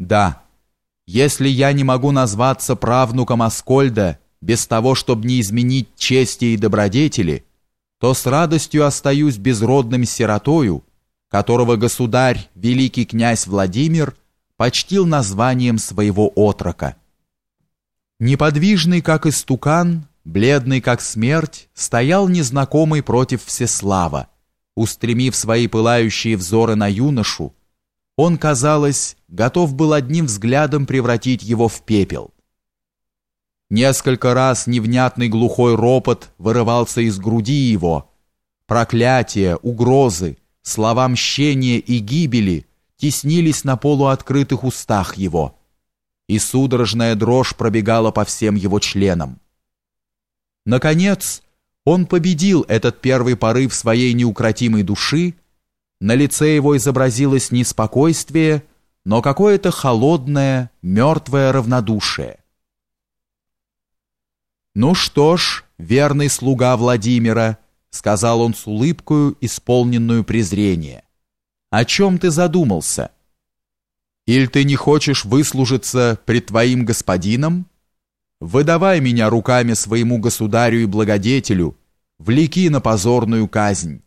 Да, если я не могу назваться правнуком Аскольда без того, чтобы не изменить чести и добродетели, то с радостью остаюсь безродным сиротою, которого государь, великий князь Владимир, почтил названием своего отрока. Неподвижный, как истукан, бледный, как смерть, стоял незнакомый против Всеслава, устремив свои пылающие взоры на юношу, он, казалось, готов был одним взглядом превратить его в пепел. Несколько раз невнятный глухой ропот вырывался из груди его. Проклятия, угрозы, слова мщения и гибели теснились на полуоткрытых устах его, и судорожная дрожь пробегала по всем его членам. Наконец, он победил этот первый порыв своей неукротимой души на лице его изобразилось не спокойствие, но какое-то холодное, мертвое равнодушие. «Ну что ж, верный слуга Владимира», — сказал он с улыбкою, исполненную презрения, — «о чем ты задумался? Или ты не хочешь выслужиться пред твоим господином? Выдавай меня руками своему государю и благодетелю, влеки на позорную казнь».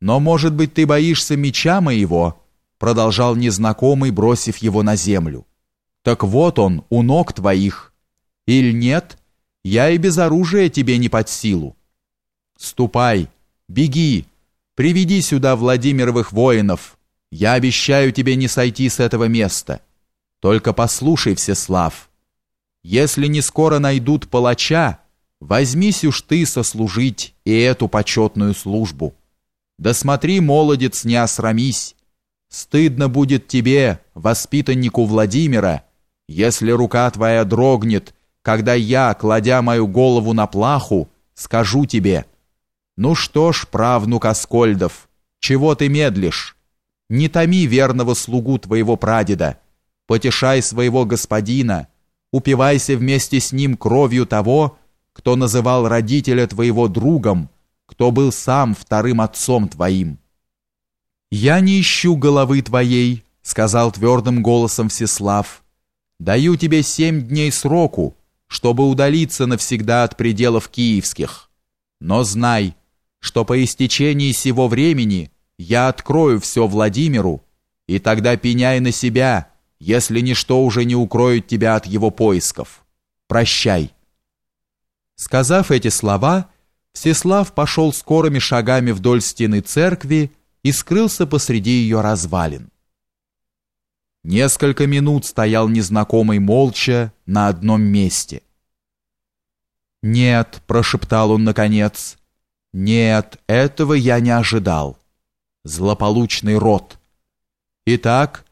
Но, может быть, ты боишься меча моего?» Продолжал незнакомый, бросив его на землю. «Так вот он, у ног твоих. Или нет, я и без оружия тебе не под силу. Ступай, беги, приведи сюда Владимировых воинов. Я обещаю тебе не сойти с этого места. Только послушай, Всеслав. Если не скоро найдут палача, возьмись уж ты сослужить и эту почетную службу». Да смотри, молодец, не осрамись. Стыдно будет тебе, воспитаннику Владимира, если рука твоя дрогнет, когда я, кладя мою голову на плаху, скажу тебе, «Ну что ж, правнук Аскольдов, чего ты медлишь? Не томи верного слугу твоего прадеда, потешай своего господина, упивайся вместе с ним кровью того, кто называл родителя твоего другом, кто был сам вторым отцом твоим. «Я не ищу головы твоей», — сказал твердым голосом Всеслав. «Даю тебе семь дней сроку, чтобы удалиться навсегда от пределов киевских. Но знай, что по истечении сего времени я открою все Владимиру, и тогда пеняй на себя, если ничто уже не укроет тебя от его поисков. Прощай». Сказав эти слова, Всеслав пошел скорыми шагами вдоль стены церкви и скрылся посреди ее развалин. Несколько минут стоял незнакомый молча на одном месте. «Нет», — прошептал он наконец, — «нет, этого я не ожидал. Злополучный род. Итак,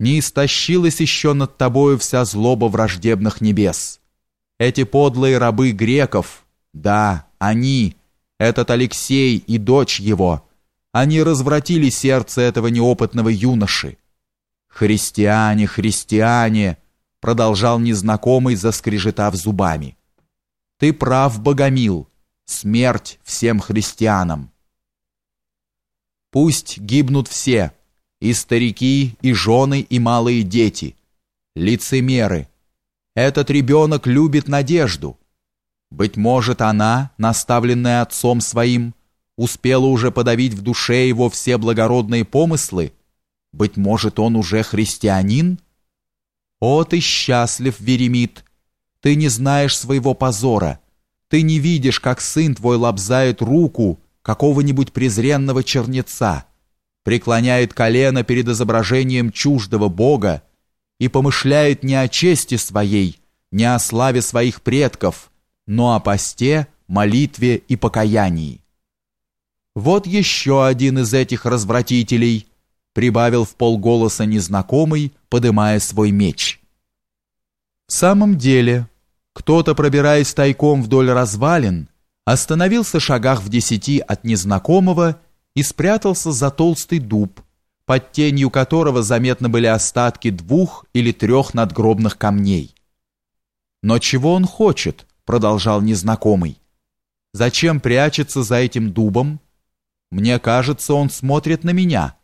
не истощилась еще над тобою вся злоба враждебных небес. Эти подлые рабы греков, да, они, этот Алексей и дочь его, они развратили сердце этого неопытного юноши. «Христиане, христиане!» — продолжал незнакомый, заскрежетав зубами. «Ты прав, Богомил, смерть всем христианам!» «Пусть гибнут все, и старики, и жены, и малые дети, лицемеры. Этот ребенок любит надежду». Быть может, она, наставленная отцом своим, успела уже подавить в душе его все благородные помыслы? Быть может, он уже христианин? О, ты счастлив, Веремит! Ты не знаешь своего позора. Ты не видишь, как сын твой лобзает руку какого-нибудь презренного чернеца, преклоняет колено перед изображением чуждого Бога и помышляет не о чести своей, не о славе своих предков, но о посте, молитве и покаянии. Вот еще один из этих развратителей, прибавил в полголоса незнакомый, подымая свой меч. В самом деле, кто-то, пробираясь тайком вдоль развалин, остановился шагах в десяти от незнакомого и спрятался за толстый дуб, под тенью которого заметны были остатки двух или трех надгробных камней. Но чего он хочет? Продолжал незнакомый. Зачем прячется за этим дубом? Мне кажется, он смотрит на меня.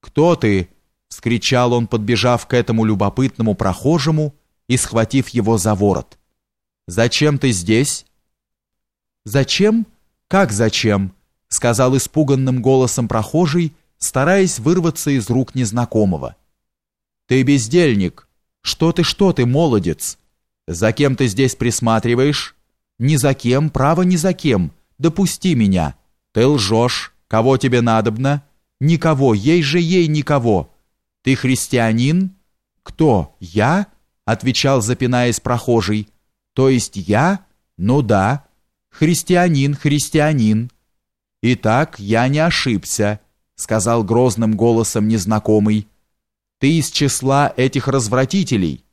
Кто ты? вскричал он, подбежав к этому любопытному прохожему и схватив его за ворот. Зачем ты здесь? Зачем? Как зачем? сказал испуганным голосом прохожий, стараясь вырваться из рук незнакомого. Ты бездельник. Что ты, что ты, молодец? За кем ты здесь присматриваешь? Ни за кем, право ни за кем. Допусти меня. Ты лжешь. Кого тебе надобно? Никого, ей же ей никого. Ты христианин? Кто? Я? Отвечал, запинаясь прохожий. То есть я? Ну да. Христианин, христианин. Итак, я не ошибся, сказал грозным голосом незнакомый. Ты из числа этих развратителей.